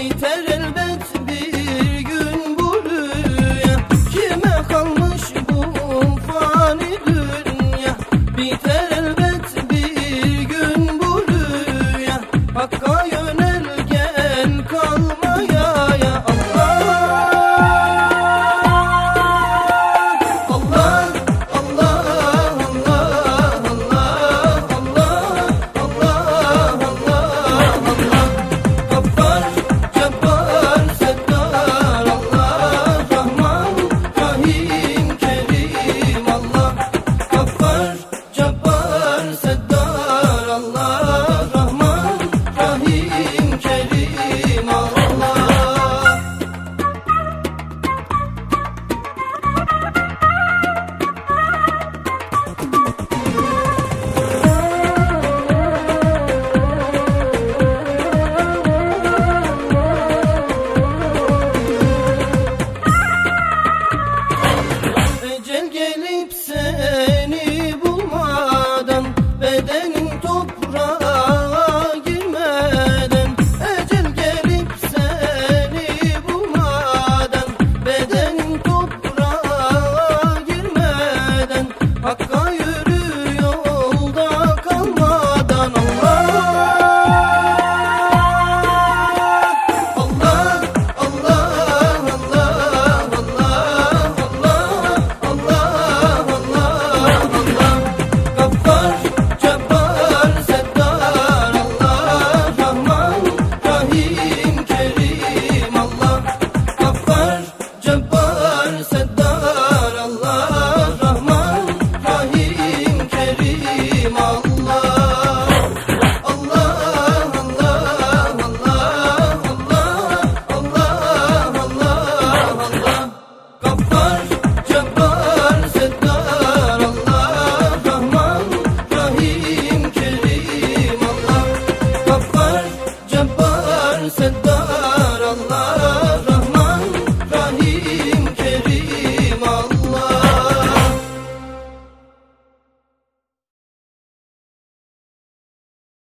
biter elbet Allah